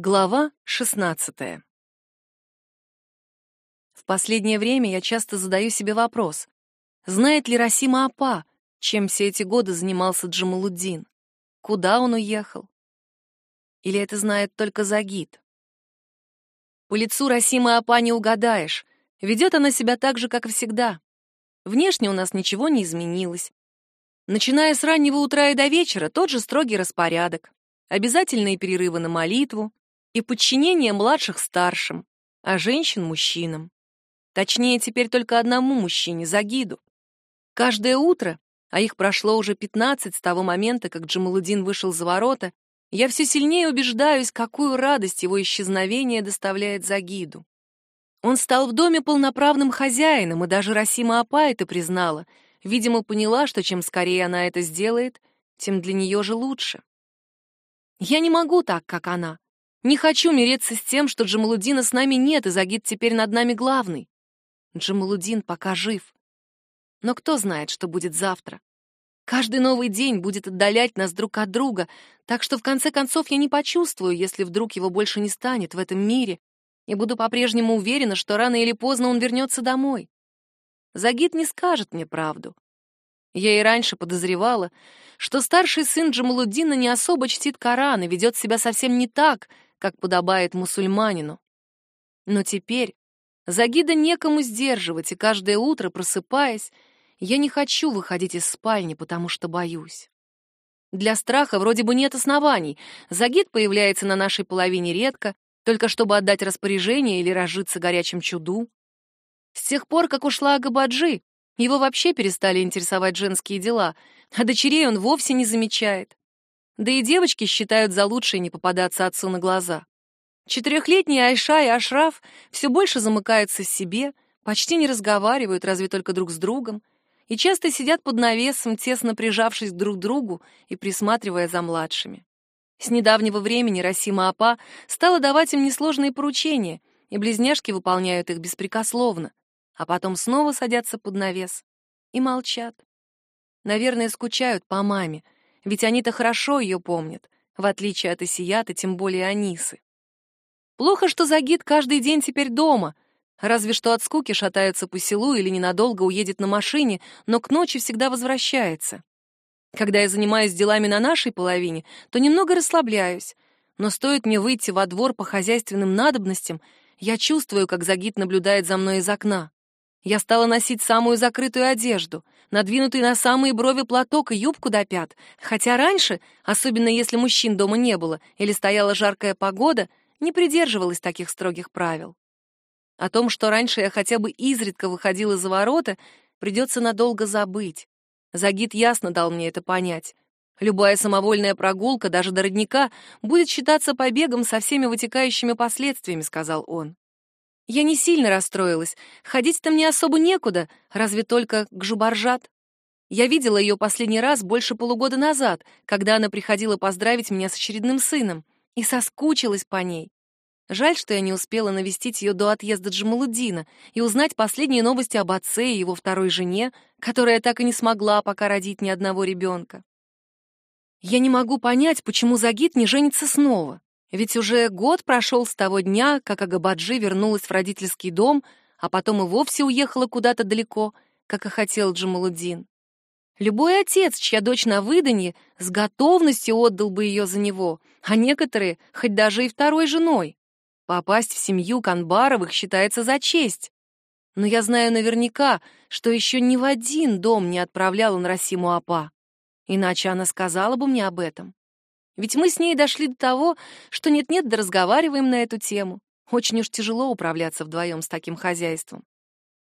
Глава 16. В последнее время я часто задаю себе вопрос: знает ли Расима Апа, чем все эти годы занимался Джамалуддин? Куда он уехал? Или это знает только Загид? По лицу Расима Апа не угадаешь. Ведет она себя так же, как всегда. Внешне у нас ничего не изменилось. Начиная с раннего утра и до вечера тот же строгий распорядок. Обязательные перерывы на молитву, и подчинение младших старшим, а женщин мужчинам. Точнее, теперь только одному мужчине, Загиду. Каждое утро, а их прошло уже 15 с того момента, как Джамалудин вышел за ворота, я все сильнее убеждаюсь, какую радость его исчезновение доставляет Загиду. Он стал в доме полноправным хозяином, и даже Расима Апа это признала. Видимо, поняла, что чем скорее она это сделает, тем для нее же лучше. Я не могу так, как она. Не хочу мириться с тем, что Джамалудина с нами нет, и Загид теперь над нами главный. Джамалудин пока жив. Но кто знает, что будет завтра? Каждый новый день будет отдалять нас друг от друга, так что в конце концов я не почувствую, если вдруг его больше не станет в этом мире, и буду по-прежнему уверена, что рано или поздно он вернется домой. Загид не скажет мне правду. Я и раньше подозревала, что старший сын Джамалуддина не особо чтит Коран и ведет себя совсем не так, как подобает мусульманину. Но теперь Загида некому сдерживать, и каждое утро, просыпаясь, я не хочу выходить из спальни, потому что боюсь. Для страха вроде бы нет оснований. Загид появляется на нашей половине редко, только чтобы отдать распоряжение или разжиться горячим чуду. С тех пор, как ушла Агабаджи, его вообще перестали интересовать женские дела, а дочерей он вовсе не замечает. Да и девочки считают за лучшее не попадаться отцу на глаза. Четырехлетние Айша и Ашраф все больше замыкаются в себе, почти не разговаривают, разве только друг с другом, и часто сидят под навесом, тесно прижавшись друг к другу и присматривая за младшими. С недавнего времени Расима Апа стала давать им несложные поручения, и близняшки выполняют их беспрекословно, а потом снова садятся под навес и молчат. Наверное, скучают по маме, ведь они-то хорошо ее помнят, в отличие от Исията, тем более Анисы. Плохо, что Загид каждый день теперь дома, разве что от скуки шатается по селу или ненадолго уедет на машине, но к ночи всегда возвращается. Когда я занимаюсь делами на нашей половине, то немного расслабляюсь, но стоит мне выйти во двор по хозяйственным надобностям, я чувствую, как Загид наблюдает за мной из окна. Я стала носить самую закрытую одежду, надвинутый на самые брови платок и юбку до пят, хотя раньше, особенно если мужчин дома не было или стояла жаркая погода, не придерживалась таких строгих правил. О том, что раньше я хотя бы изредка выходила за ворота, придется надолго забыть. Загид ясно дал мне это понять. Любая самовольная прогулка, даже до родника, будет считаться побегом со всеми вытекающими последствиями, сказал он. Я не сильно расстроилась. Ходить-то мне особо некуда, разве только к Жубаржат. Я видела ее последний раз больше полугода назад, когда она приходила поздравить меня с очередным сыном, и соскучилась по ней. Жаль, что я не успела навестить ее до отъезда Джамалуддина и узнать последние новости об отце и его второй жене, которая так и не смогла пока родить ни одного ребенка. Я не могу понять, почему Загид не женится снова. Ведь уже год прошел с того дня, как Агабаджи вернулась в родительский дом, а потом и вовсе уехала куда-то далеко, как и хотел Джамалуддин. Любой отец, чья дочь на выданье, с готовностью отдал бы ее за него, а некоторые — хоть даже и второй женой. Попасть в семью Канбаровых считается за честь. Но я знаю наверняка, что еще ни в один дом не отправлял он Расиму Апа. Иначе она сказала бы мне об этом. Ведь мы с ней дошли до того, что нет-нет, да разговариваем на эту тему. Очень уж тяжело управляться вдвоем с таким хозяйством.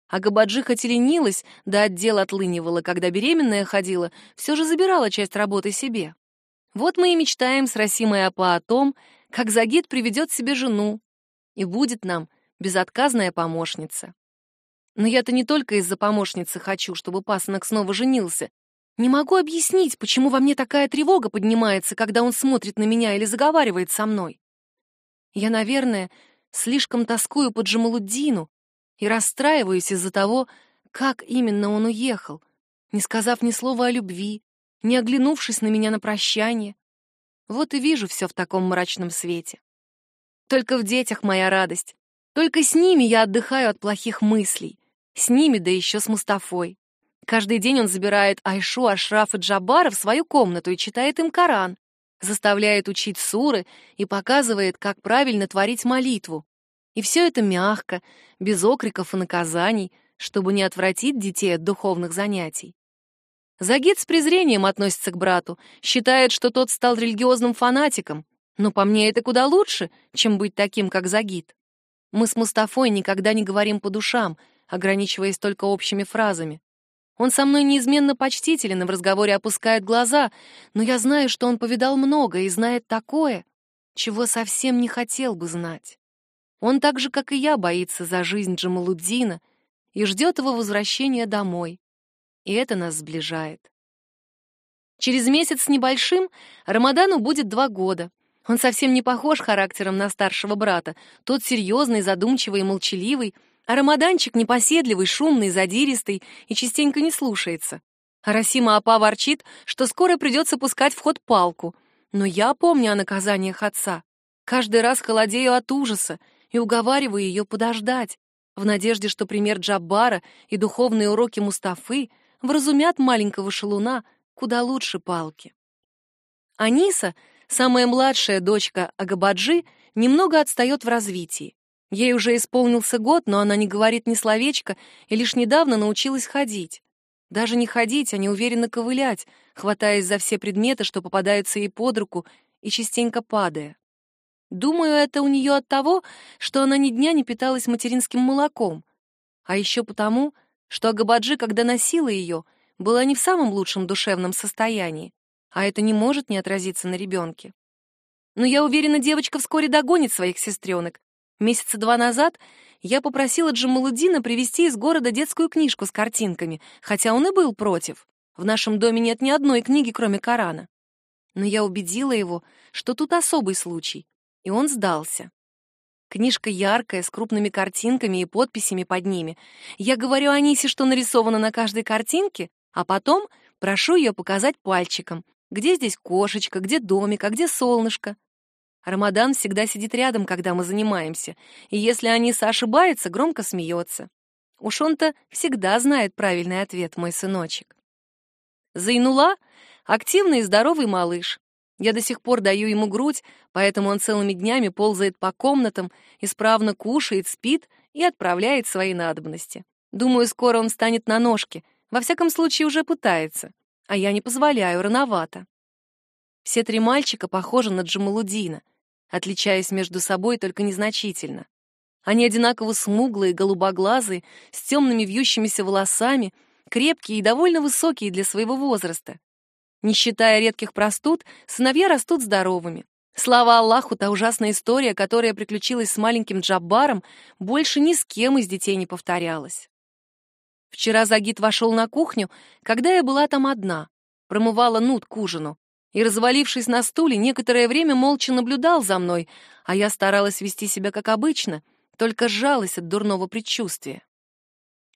А Габаджи хоть и да отдел отлынивала, когда беременная ходила, все же забирала часть работы себе. Вот мы и мечтаем с Расимой Апа о том, как Загид приведет себе жену, и будет нам безотказная помощница. Но я-то не только из-за помощницы хочу, чтобы пасынок снова женился, не могу объяснить, почему во мне такая тревога поднимается, когда он смотрит на меня или заговаривает со мной. Я, наверное, слишком тоскую по Джамалуддину и расстраиваюсь из-за того, как именно он уехал, не сказав ни слова о любви, не оглянувшись на меня на прощание. Вот и вижу все в таком мрачном свете. Только в детях моя радость. Только с ними я отдыхаю от плохих мыслей. С ними, да еще с Мустафой. Каждый день он забирает Айшу, Ашраф и Джабара в свою комнату и читает им Коран, заставляет учить суры и показывает, как правильно творить молитву. И все это мягко, без окриков и наказаний, чтобы не отвратить детей от духовных занятий. Загид с презрением относится к брату, считает, что тот стал религиозным фанатиком, но по мне это куда лучше, чем быть таким, как Загид. Мы с Мустафой никогда не говорим по душам, ограничиваясь только общими фразами. Он со мной неизменно почтителен и в разговоре опускает глаза, но я знаю, что он повидал много и знает такое, чего совсем не хотел бы знать. Он так же, как и я, боится за жизнь Джамалуддина и ждет его возвращения домой. И это нас сближает. Через месяц с небольшим Рамадану будет два года. Он совсем не похож характером на старшего брата. Тот серьезный, задумчивый и молчаливый, а Рамаданчик непоседливый, шумный, задиристый и частенько не слушается. А Расима Апа ворчит, что скоро придется пускать в ход палку. Но я помню о наказаниях отца. Каждый раз холодею от ужаса и уговариваю ее подождать, в надежде, что пример Джаббара и духовные уроки Мустафы вразумят маленького шалуна куда лучше палки. Аниса, самая младшая дочка Агабаджи, немного отстает в развитии. Ей уже исполнился год, но она не говорит ни словечка и лишь недавно научилась ходить. Даже не ходить, а неуверенно ковылять, хватаясь за все предметы, что попадаются ей под руку, и частенько падая. Думаю, это у нее от того, что она ни дня не питалась материнским молоком, а еще потому, что Агабаджи, когда носила ее, была не в самом лучшем душевном состоянии, а это не может не отразиться на ребенке. Но я уверена, девочка вскоре догонит своих сестренок, Месяца два назад я попросила Джамалудина привезти из города детскую книжку с картинками, хотя он и был против. В нашем доме нет ни одной книги, кроме Корана. Но я убедила его, что тут особый случай, и он сдался. Книжка яркая, с крупными картинками и подписями под ними. Я говорю Анисе, что нарисовано на каждой картинке, а потом прошу ее показать пальчиком, где здесь кошечка, где домик, а где солнышко. Рамадан всегда сидит рядом, когда мы занимаемся, и если Аниса ошибается, громко смеется. Уж он-то всегда знает правильный ответ, мой сыночек. Зайнула — активный и здоровый малыш. Я до сих пор даю ему грудь, поэтому он целыми днями ползает по комнатам, исправно кушает, спит и отправляет свои надобности. Думаю, скоро он встанет на ножки, во всяком случае уже пытается, а я не позволяю, рановато. Все три мальчика похожи на Джамалудина — отличаясь между собой только незначительно. Они одинаково смуглые, голубоглазые, с темными вьющимися волосами, крепкие и довольно высокие для своего возраста. Не считая редких простуд, сыновья растут здоровыми. Слава Аллаху, та ужасная история, которая приключилась с маленьким Джаббаром, больше ни с кем из детей не повторялась. Вчера Загид вошел на кухню, когда я была там одна, промывала нут к ужину и, развалившись на стуле, некоторое время молча наблюдал за мной, а я старалась вести себя как обычно, только сжалась от дурного предчувствия.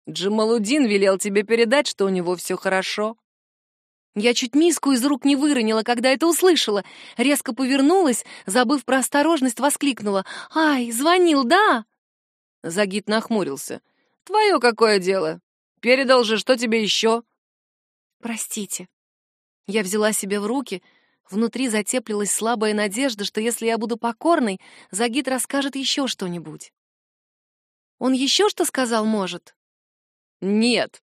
«Джамалудин велел тебе передать, что у него все хорошо». Я чуть миску из рук не выронила, когда это услышала. Резко повернулась, забыв про осторожность, воскликнула. «Ай, звонил, да?» Загид нахмурился. «Твое какое дело? Передал же, что тебе еще?» «Простите», я взяла себя в руки, внутри затеплилась слабая надежда, что если я буду покорной, Загид расскажет еще что-нибудь. Он еще что сказал, может? Нет.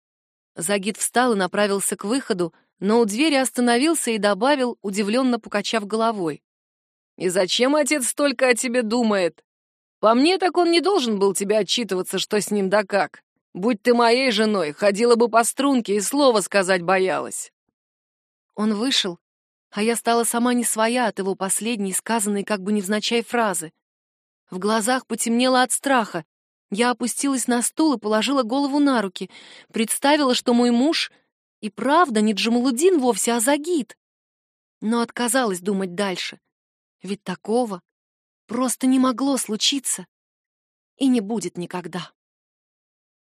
Загид встал и направился к выходу, но у двери остановился и добавил, удивленно покачав головой. «И зачем отец столько о тебе думает? По мне, так он не должен был тебе отчитываться, что с ним да как. Будь ты моей женой, ходила бы по струнке и слова сказать боялась». Он вышел, а я стала сама не своя от его последней, сказанной как бы невзначай фразы. В глазах потемнело от страха. Я опустилась на стул и положила голову на руки, представила, что мой муж и правда не Джамалудин вовсе, а Загид. Но отказалась думать дальше. Ведь такого просто не могло случиться и не будет никогда.